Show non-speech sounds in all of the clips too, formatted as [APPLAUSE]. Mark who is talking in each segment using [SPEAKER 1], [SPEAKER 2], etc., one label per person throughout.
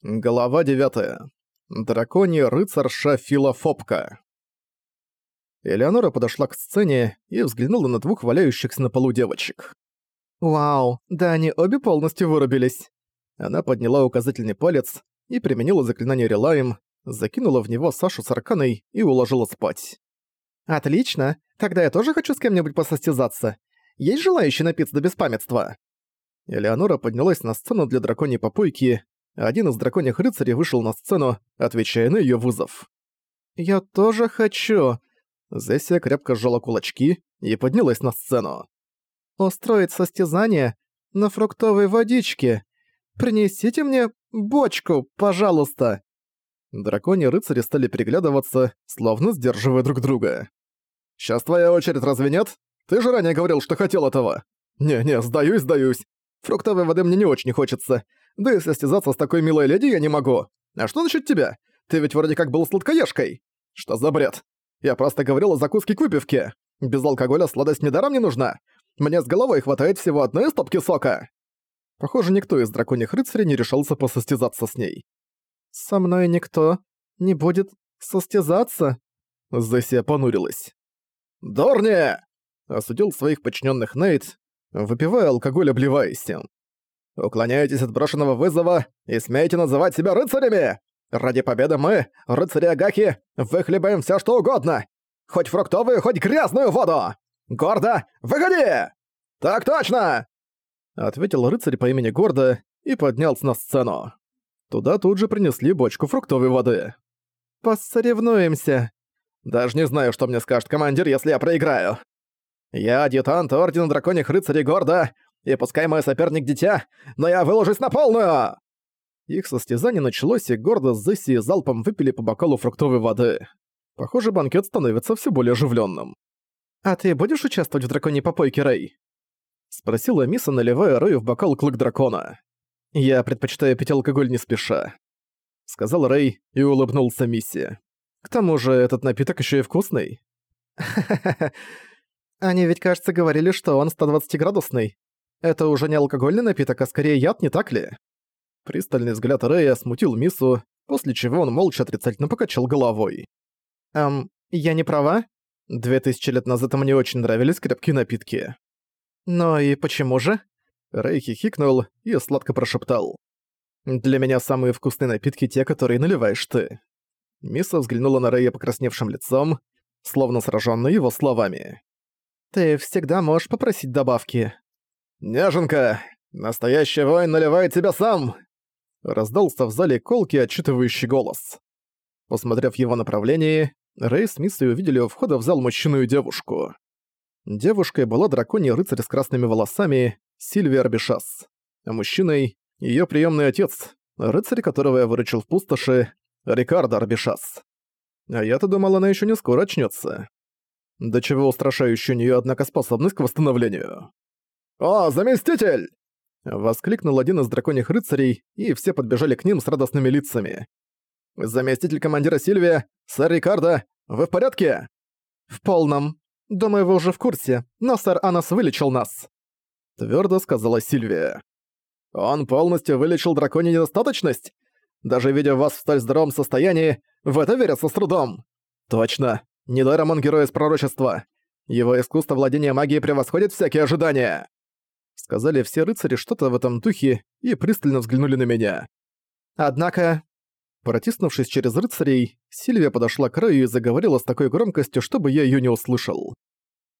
[SPEAKER 1] Глава 9. Драконий рыцарша Филофобка. Элеонора подошла к сцене и взглянула на двух валяющихся на полу девочек.
[SPEAKER 2] «Вау, да они обе полностью вырубились».
[SPEAKER 1] Она подняла указательный палец и применила заклинание Релаем, закинула в него Сашу с Арканой и уложила спать.
[SPEAKER 2] «Отлично, тогда я тоже хочу с кем-нибудь посостязаться. Есть желающий напиться до беспамятства?»
[SPEAKER 1] Элеонора поднялась на сцену для драконьей попойки один из драконьих рыцарей вышел на сцену, отвечая на её вызов.
[SPEAKER 2] «Я тоже хочу!»
[SPEAKER 1] Зессия крепко сжала кулачки и поднялась на сцену.
[SPEAKER 2] «Устроить состязание на фруктовой водичке. Принесите мне бочку, пожалуйста!»
[SPEAKER 1] Драконьи рыцари стали переглядываться, словно сдерживая друг друга. «Сейчас твоя очередь, разве нет? Ты же ранее говорил, что хотел этого!» «Не-не, сдаюсь, сдаюсь. Фруктовой воды мне не очень хочется. Да и состязаться с такой милой леди я не могу. А что насчет тебя? Ты ведь вроде как был сладкоежкой. Что за бред? Я просто говорил о закуске к выпивке. Без алкоголя сладость недаром не нужна. Мне с головой хватает всего одной стопки сока. Похоже, никто из драконьих рыцарей не решался посостязаться с ней.
[SPEAKER 2] «Со мной никто не будет состязаться?»
[SPEAKER 1] Зессия понурилась. «Дорни!» — осудил своих подчиненных Нейт, выпивая алкоголь, обливаясь им. Уклоняетесь от брошенного вызова и смеете называть себя рыцарями? Ради победы мы, рыцари Агаки, выхлебаем все что угодно! Хоть фруктовую, хоть грязную воду! Гордо, выходи! Так точно!» Ответил рыцарь по имени Гордо и поднялся на сцену. Туда тут же принесли бочку фруктовой воды.
[SPEAKER 2] «Посоревнуемся!»
[SPEAKER 1] «Даже не знаю, что мне скажет командир, если я проиграю. Я адъютант Ордена Драконьих Рыцарей Гордо, и пускай мой соперник дитя, но я выложусь на полную!» Их состязание началось, и гордо с Зесси залпом выпили по бокалу фруктовой воды. Похоже, банкет становится все более оживленным.
[SPEAKER 2] «А ты будешь участвовать в драконьей попойке, Рэй?»
[SPEAKER 1] Спросила Миса, наливая Рэю в бокал клык дракона. «Я предпочитаю пить алкоголь не спеша», — сказал Рэй и улыбнулся Мисси. «К тому же этот напиток еще и вкусный».
[SPEAKER 2] «Ха-ха-ха. [LAUGHS] Они ведь, кажется, говорили, что он 120-градусный. Это уже не алкогольный напиток, а скорее яд, не так ли? Пристальный взгляд Рэя смутил Мису, после чего он молча отрицательно покачал головой. «Эм, я не права? Две тысячи лет назад мне очень нравились крепкие напитки». «Но и почему же?» Рэй хихикнул и сладко прошептал. «Для меня самые вкусные напитки те, которые наливаешь ты». Миса взглянула на Рэя покрасневшим лицом, словно сражённая его словами. «Ты всегда можешь попросить добавки.
[SPEAKER 1] «Неженка! Настоящий воин наливает тебя сам!» Раздался в зале колкий отчитывающий голос. Посмотрев его направлении, Рэй с Миссой увидели у входа в зал мужчину и девушку. Девушкой была драконий рыцарь с красными волосами Сильвия Арбишас, а мужчиной — её приёмный отец, рыцарь, которого я выручил в пустоши, Рикардо Арбишас. А я-то думал, она ещё не скоро очнётся. До чего устрашающая у неё, однако, способность к восстановлению. «О, заместитель!» Воскликнул один из драконьих рыцарей, и все подбежали к ним с радостными лицами. «Заместитель командира Сильвия, сэр Рикардо, вы в порядке?»
[SPEAKER 2] «В полном. Думаю, вы уже в курсе, но сэр Анас вылечил нас», —
[SPEAKER 1] твердо сказала Сильвия. «Он полностью вылечил драконью недостаточность? Даже видя вас в столь здоровом состоянии, в это верится с трудом». «Точно. Недаром он герой из пророчества. Его искусство владения магией превосходит всякие ожидания». Сказали все рыцари что-то в этом духе и пристально взглянули на меня. Однако, протиснувшись через рыцарей, Сильвия подошла к Рэю и заговорила с такой громкостью, чтобы я её не услышал.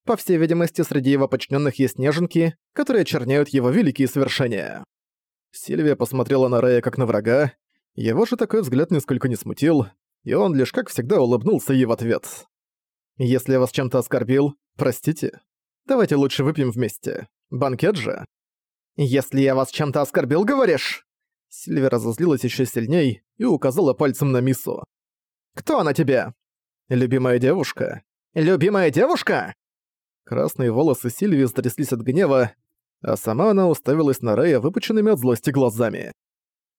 [SPEAKER 1] По всей видимости, среди его подчиненных есть неженки, которые очерняют его великие свершения. Сильвия посмотрела на Рэя как на врага, его же такой взгляд нисколько не смутил, и он лишь как всегда улыбнулся ей в ответ. «Если я вас чем-то оскорбил, простите. Давайте лучше выпьем вместе. Банкет же. Если я вас чем-то оскорбил, говоришь? Сильвия разозлилась еще сильней и указала пальцем на Мису. «Кто она тебе?» «Любимая девушка». «Любимая девушка?» Красные волосы Сильвии затряслись от гнева, а сама она уставилась на Рэя выпученными от злости глазами.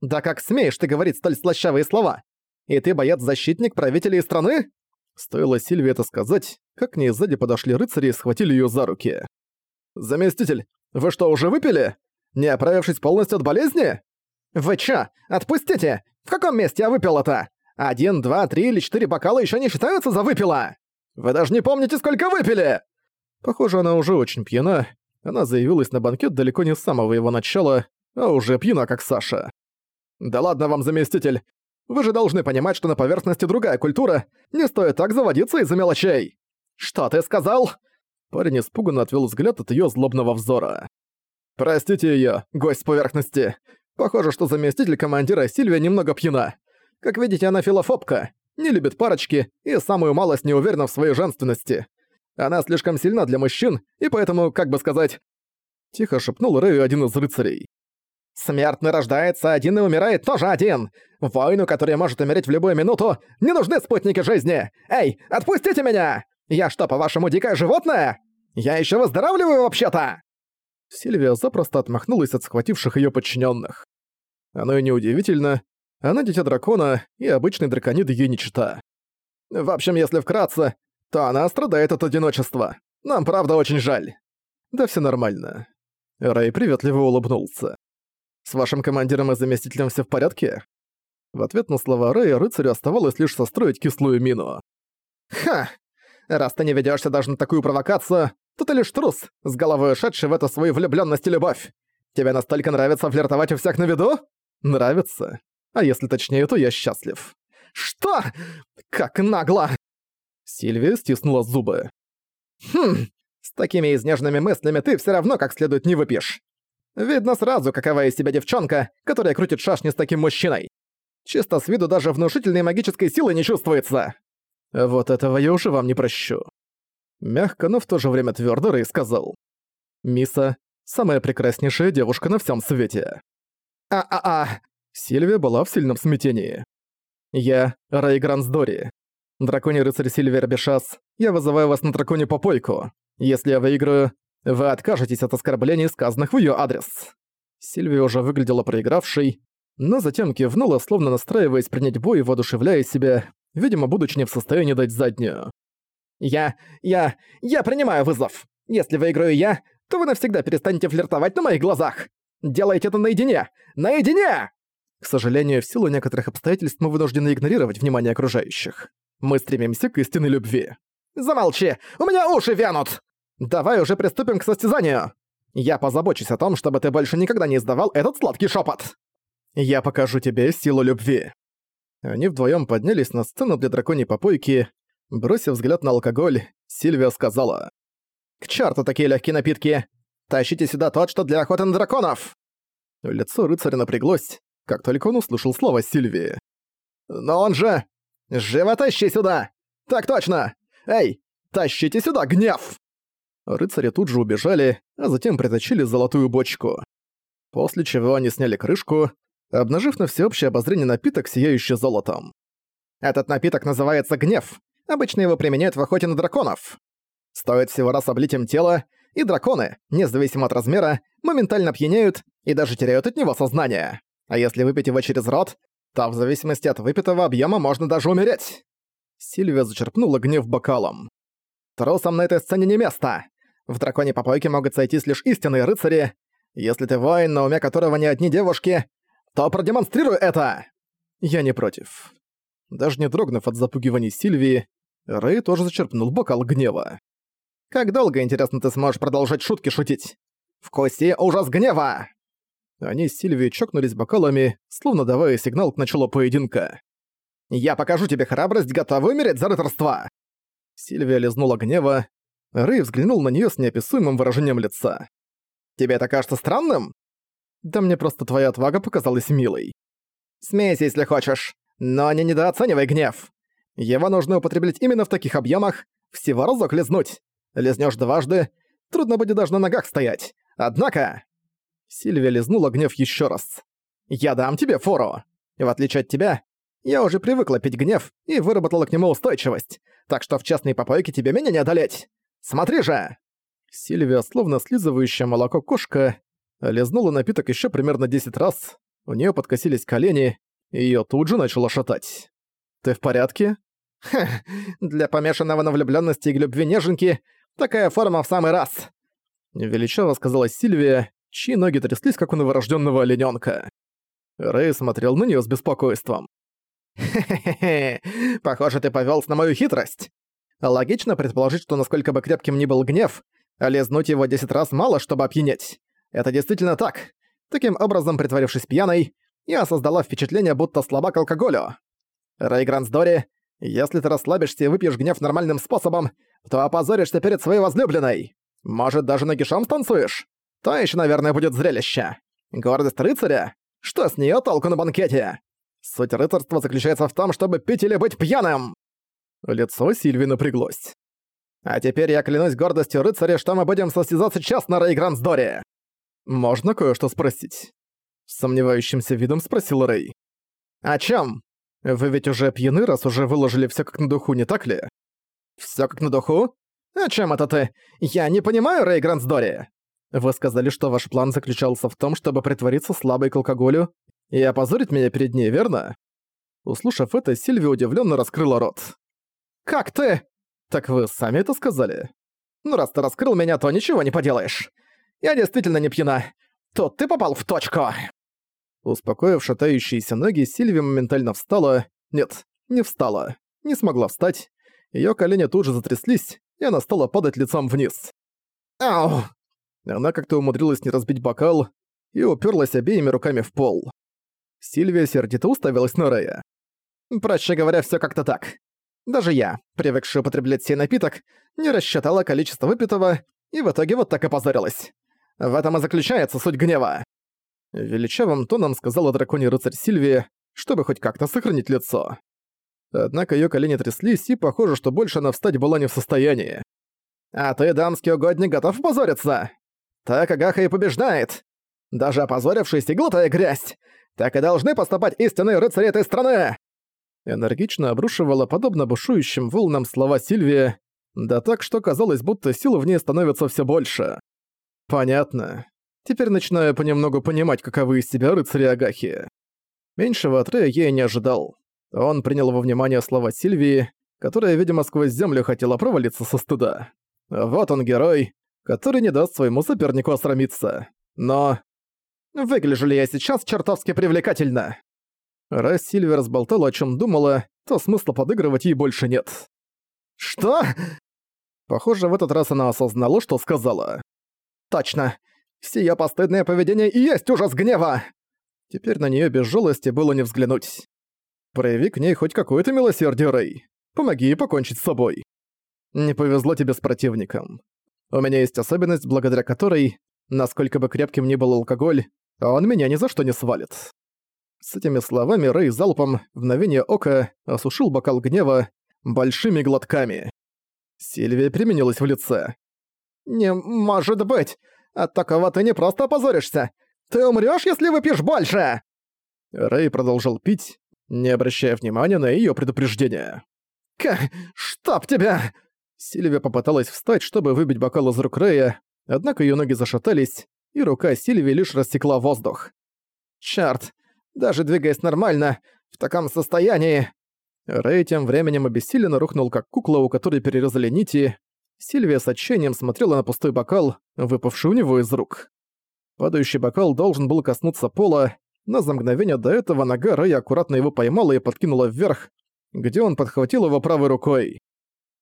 [SPEAKER 1] «Да как смеешь ты говорить столь слащавые слова? И ты боец-защитник правителей страны?» Стоило Сильвии это сказать, как к ней сзади подошли рыцари и схватили её за руки. «Заместитель, вы что, уже выпили? Не оправившись полностью от болезни?» «Вы чё? Отпустите! В каком месте я выпил это? Один, два, три или четыре бокала еще не считаются за выпила? Вы даже не помните, сколько выпили!»
[SPEAKER 2] Похоже, она уже очень пьяна. Она заявилась на банкет далеко не с самого его начала, а уже пьяна, как Саша.
[SPEAKER 1] «Да ладно вам, заместитель! Вы же должны понимать, что на поверхности другая культура. Не стоит так заводиться из-за мелочей!» «Что ты сказал?»
[SPEAKER 2] Парень испуганно отвел взгляд от ее злобного взора.
[SPEAKER 1] «Простите ее, гость поверхности. Похоже, что заместитель командира Сильвия немного пьяна. Как видите, она филофобка, не любит парочки и самую малость не уверена в своей женственности. Она слишком сильна для мужчин, и поэтому, как бы сказать...»
[SPEAKER 2] Тихо шепнул Рэю один из рыцарей.
[SPEAKER 1] «Смертный рождается один и умирает тоже один! Воину, который может умереть в любую минуту, не нужны спутники жизни! Эй, отпустите меня! Я что, по-вашему, дикое животное? Я еще выздоравливаю вообще-то!»
[SPEAKER 2] Сильвия запросто отмахнулась от схвативших ее подчиненных. Оно и неудивительно, она дитя дракона, и обычный драконид ей не чита.
[SPEAKER 1] В общем, если вкратце, то она страдает от одиночества. Нам правда очень жаль.
[SPEAKER 2] Да все нормально. Рэй приветливо улыбнулся. С вашим командиром и заместителем все в порядке? В ответ на слова Рэя рыцарю оставалось лишь состроить кислую мину.
[SPEAKER 1] «Ха! Раз ты не ведёшься даже на такую провокацию, то ты лишь трус, с головой ушедший в эту свою влюблённость и любовь. Тебе настолько нравится флиртовать у всех на виду?
[SPEAKER 2] Нравится. А если точнее, то я счастлив.
[SPEAKER 1] Что? Как нагло!
[SPEAKER 2] Сильвия стиснула зубы.
[SPEAKER 1] Хм, с такими изнежными мыслями ты все равно как следует не выпьешь. Видно сразу, какова из себя девчонка, которая крутит шашни с таким мужчиной. Чисто с виду даже внушительной магической силы не чувствуется.
[SPEAKER 2] Вот этого я уже вам не прощу. Мягко, но в то же время твердо Рэй сказал. Миса — самая прекраснейшая девушка на всем свете.
[SPEAKER 1] А-а-а,
[SPEAKER 2] Сильвия была в сильном смятении. «Я — Рэй Грансдори. Драконий рыцарь Сильвия Бешас, я вызываю вас на драконе попойку. Если я выиграю, вы откажетесь от оскорблений, сказанных в её адрес». Сильвия уже выглядела проигравшей, но затем кивнула, словно настраиваясь принять бой и воодушевляя себя, видимо, будучи не в состоянии дать заднюю.
[SPEAKER 1] «Я... я... я принимаю вызов. Если выиграю я, то вы навсегда перестанете флиртовать на моих глазах. Делайте это наедине! Наедине!»
[SPEAKER 2] К сожалению, в силу некоторых обстоятельств мы вынуждены игнорировать внимание окружающих. Мы стремимся к истинной любви.
[SPEAKER 1] «Замолчи! У меня уши вянут! Давай уже приступим к состязанию! Я позабочусь о том, чтобы ты больше никогда не издавал этот сладкий шепот.
[SPEAKER 2] Я покажу тебе силу любви». Они вдвоем поднялись на сцену для драконьей попойки. Бросив взгляд на алкоголь, Сильвия сказала.
[SPEAKER 1] «К черту такие легкие напитки! Тащите сюда тот, что для охоты на драконов!»
[SPEAKER 2] Лицо рыцаря напряглось, как только он услышал слова Сильвии.
[SPEAKER 1] «Но он же... Живо тащи сюда! Так точно! Эй, тащите сюда гнев!»
[SPEAKER 2] Рыцари тут же убежали, а затем притащили золотую бочку. После чего они сняли крышку, обнажив на всеобщее обозрение напиток, сияющий золотом.
[SPEAKER 1] «Этот напиток называется гнев. Обычно его применяют в охоте на драконов. Стоит всего раз облить им тело, и драконы, независимо от размера, моментально пьянеют и даже теряют от него сознание. А если выпить его через рот, то в зависимости от выпитого объема можно даже умереть.
[SPEAKER 2] Сильвия зачерпнула гнев бокалом.
[SPEAKER 1] Трусам на этой сцене не место. В драконе попойке могут сойтись лишь истинные рыцари. Если ты воин, на уме которого не одни девушки, то продемонстрируй это!
[SPEAKER 2] Я не против. Даже не дрогнув от запугиваний Сильвии, Рэй тоже зачерпнул бокал гнева.
[SPEAKER 1] «Как долго, интересно, ты сможешь продолжать шутки шутить? Вкуси ужас гнева!»
[SPEAKER 2] Они с Сильвией чокнулись бокалами, словно давая сигнал к началу поединка.
[SPEAKER 1] «Я покажу тебе храбрость, готовый умереть за рыцарство!»
[SPEAKER 2] Сильвия лизнула гнева. Рэй взглянул на неё с неописуемым выражением лица.
[SPEAKER 1] «Тебе это кажется странным?»
[SPEAKER 2] «Да мне просто твоя отвага показалась милой».
[SPEAKER 1] «Смейся, если хочешь, но не недооценивай гнев. Его нужно употреблять именно в таких объемах, всего разок лизнуть. Лизнешь дважды, трудно будет даже на ногах стоять. Однако...»
[SPEAKER 2] Сильвия лизнула гнев еще раз.
[SPEAKER 1] «Я дам тебе фору. В отличие от тебя, я уже привыкла пить гнев и выработала к нему устойчивость, так что в частной попойке тебе меня не одолеть. Смотри же!»
[SPEAKER 2] Сильвия, словно слизывающая молоко кошка, лизнула напиток еще примерно 10 раз, у нее подкосились колени, и её тут же начало шатать. «Ты в порядке?»
[SPEAKER 1] «Ха, для помешанного на влюблённости и любви неженки такая форма в самый раз!»
[SPEAKER 2] Величаво сказала Сильвия, чьи ноги тряслись, как у новорожденного олененка.
[SPEAKER 1] Рэй смотрел на неё с беспокойством.
[SPEAKER 2] «Хе-хе-хе, похоже, ты повёлся на мою хитрость. Логично предположить, что насколько бы крепким ни был гнев, лизнуть его десять раз мало, чтобы опьянеть. Это действительно так. Таким образом, притворившись пьяной, я создала впечатление, будто слаба к алкоголю. Рэй Грансдори, если ты расслабишься и выпьешь гнев нормальным способом, то опозоришься перед своей возлюбленной. Может, даже нагишом станцуешь? То ещё, наверное, будет зрелище. Гордость рыцаря? Что с неё толку на банкете? Суть рыцарства заключается в том, чтобы пить или быть пьяным!»
[SPEAKER 1] Лицо Сильви напряглось.
[SPEAKER 2] «А теперь я клянусь гордостью рыцаря, что мы будем состязаться честно, Рэй Грансдори!»
[SPEAKER 1] «Можно кое-что спросить?» Сомневающимся видом спросил Рэй.
[SPEAKER 2] «О чём?
[SPEAKER 1] Вы ведь уже пьяны, раз уже выложили всё как на духу, не так ли?»
[SPEAKER 2] «Всё как на духу? О чем это ты? Я не понимаю, Рэй Грансдори!»
[SPEAKER 1] «Вы сказали, что ваш план заключался в том, чтобы притвориться слабой к алкоголю и опозорить меня перед ней, верно?» Услышав это, Сильви удивленно раскрыла рот.
[SPEAKER 2] «Как ты?»
[SPEAKER 1] «Так вы сами это сказали?»
[SPEAKER 2] «Ну раз ты раскрыл меня, то ничего не поделаешь. Я действительно не пьяна. Тут ты попал в точку!»
[SPEAKER 1] Успокоив шатающиеся ноги, Сильви моментально встала. Нет, не встала. Не смогла встать. Её колени тут же затряслись, и она стала падать лицом вниз.
[SPEAKER 2] «Ау!»
[SPEAKER 1] Она как-то умудрилась не разбить бокал и уперлась обеими руками в пол. Сильвия сердито уставилась на Рэя.
[SPEAKER 2] «Проще говоря, всё как-то так. Даже я, привыкший употреблять сей напиток, не рассчитала количество выпитого и в итоге вот так опозорилась. В этом и заключается суть гнева».
[SPEAKER 1] Величавым тоном сказала драконий рыцарь Сильвия, чтобы хоть как-то сохранить лицо. Однако её колени тряслись, и похоже, что больше она встать была не в состоянии.
[SPEAKER 2] «А ты, дамский угодник, готов опозориться? Так Агаха и побеждает. Даже опозорившись и глотая грязь. Так и должны поступать истинные рыцари этой страны!»
[SPEAKER 1] Энергично обрушивала, подобно бушующим волнам слова Сильвия, да так, что казалось, будто силы в ней становятся все больше. Понятно. Теперь начинаю понемногу понимать, каковы из себя рыцари Агахи. Меньшего от Рея я и не ожидал. Он принял во внимание слова Сильвии, которая, видимо, сквозь землю хотела провалиться со стыда. Вот он герой, который не даст своему сопернику осрамиться. Но...
[SPEAKER 2] Выгляжу ли я сейчас чертовски привлекательно?
[SPEAKER 1] Раз Сильвия разболтала, о чем думала, то смысла подыгрывать ей больше нет.
[SPEAKER 2] «Что?»
[SPEAKER 1] Похоже, в этот раз она осознала, что сказала.
[SPEAKER 2] «Точно! Сие постыдное поведение и есть ужас гнева!»
[SPEAKER 1] Теперь на нее без жалости было не взглянуть. Прояви к ней хоть какое-то милосердие, Рэй. Помоги ей покончить с собой. Не повезло тебе с противником. У меня есть особенность, благодаря которой, насколько бы крепким ни был алкоголь, он меня ни за что не свалит. С этими словами Рэй залпом в мгновение ока осушил бокал гнева большими глотками. Сильвия применилась в лице.
[SPEAKER 2] «Не может быть! От такого ты не просто опозоришься! Ты умрёшь, если выпьешь больше!»
[SPEAKER 1] Рэй продолжал пить, не обращая внимания на её предупреждение.
[SPEAKER 2] «К... чтоб тебя!»
[SPEAKER 1] Сильвия попыталась встать, чтобы выбить бокал из рук Рэя, однако её ноги зашатались, и рука Сильвии лишь растекла воздух.
[SPEAKER 2] «Чёрт! Даже двигаясь нормально, в таком состоянии...»
[SPEAKER 1] Рэй тем временем обессиленно рухнул, как кукла, у которой перерезали нити. Сильвия с отчаянием смотрела на пустой бокал, выпавший у него из рук. Падающий бокал должен был коснуться пола, но за мгновение до этого нога Рэя аккуратно его поймала и подкинула вверх, где он подхватил его правой рукой.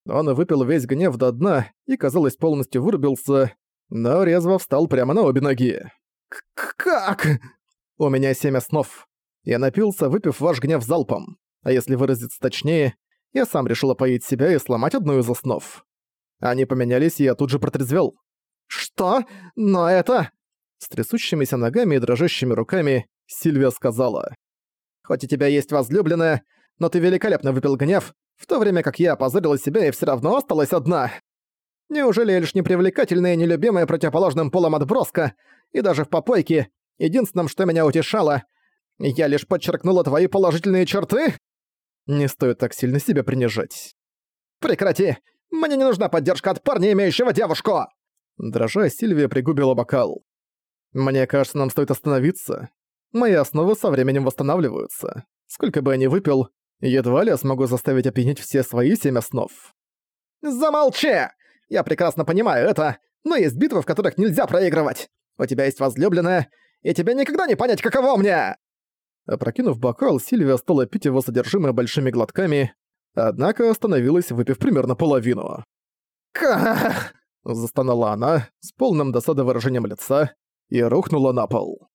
[SPEAKER 1] Он выпил весь гнев до дна и, казалось, полностью вырубился, но резво встал прямо на обе ноги.
[SPEAKER 2] «Как?»
[SPEAKER 1] «У меня семь основ. Я напился, выпив ваш гнев залпом. А если выразиться точнее, я сам решил опоить себя и сломать одну из основ. Они поменялись, и я тут же протрезвел.
[SPEAKER 2] «Что? Но это...»
[SPEAKER 1] С трясущимися ногами и дрожащими руками Сильвия сказала.
[SPEAKER 2] «Хоть у тебя есть возлюбленная, но ты великолепно выпил гнев, в то время как я опозорила себя и все равно осталась одна. Неужели я лишь непривлекательная и нелюбимая противоположным полом отброска, и даже в попойке, единственным, что меня утешало, я лишь подчеркнула твои положительные черты?»
[SPEAKER 1] Не стоит так сильно себя принижать.
[SPEAKER 2] «Прекрати! Мне не нужна поддержка от парня, имеющего девушку!»
[SPEAKER 1] Дрожа, Сильвия пригубила бокал. «Мне кажется, нам стоит остановиться. Мои основы со временем восстанавливаются. Сколько бы я ни выпил, едва ли я смогу заставить опьянить все свои семь основ».
[SPEAKER 2] «Замолчи! Я прекрасно понимаю это, но есть битвы, в которых нельзя проигрывать. У тебя есть возлюбленная, и тебе никогда не понять, каково мне!»
[SPEAKER 1] Опрокинув бокал, Сильвия стала пить его содержимое большими глотками, однако остановилась, выпив примерно половину.
[SPEAKER 2] «Ках!»
[SPEAKER 1] – застонала она с полным досады выражением лица и рухнула на пол.